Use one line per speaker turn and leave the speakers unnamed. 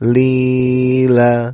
Leela